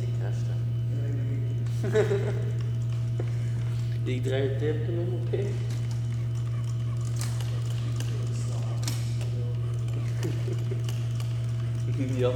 die is Ik draai het oké. op één. Ja.